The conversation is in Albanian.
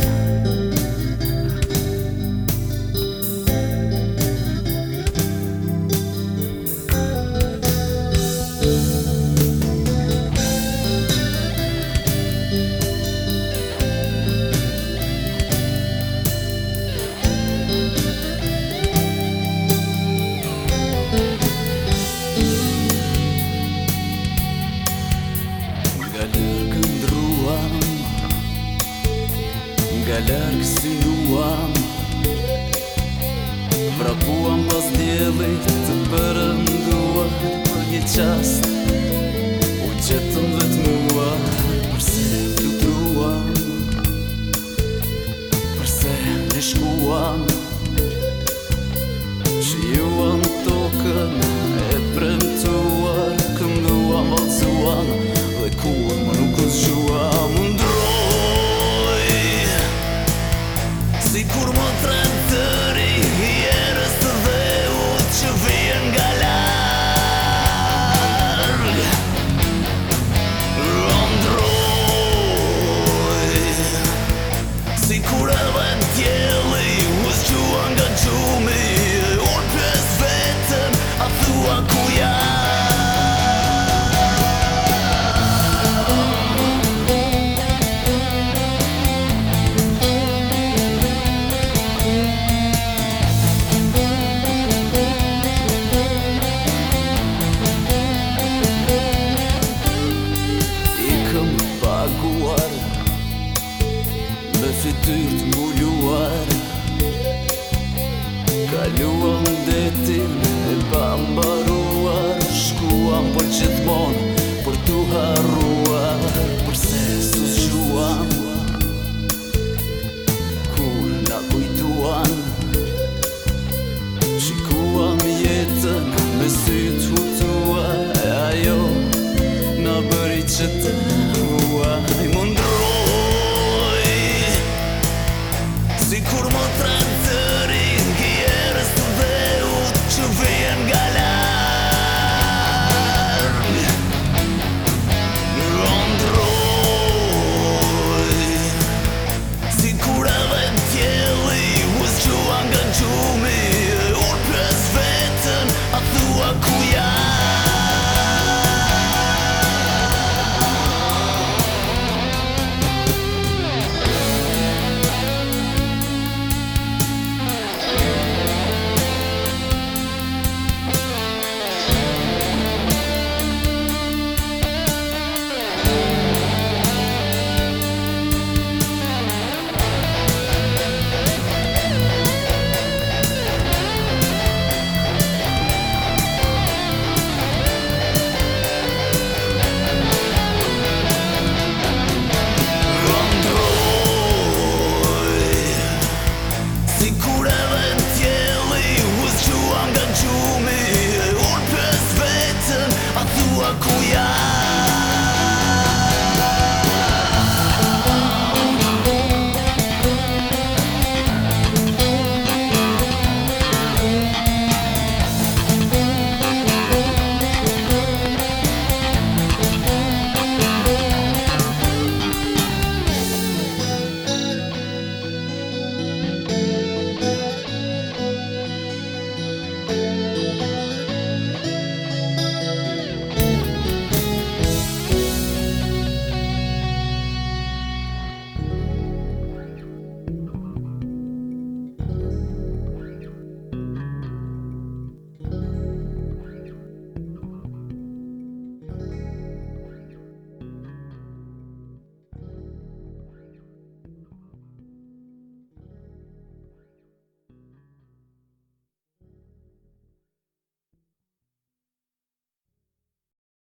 you Nga lërg si juam Vrapuam pas djeli të përënduar Për një qast U qëtëm vetë Përse të Përse të shkuam kurmă întreagă mbuluar Kaluam detin e pambaruar Shkuam për qëtë për tu harruar Përse së shuam Kur nga kujtuan Shikuam jetën me sytë hutuar E ajo në bëri qëtë fool me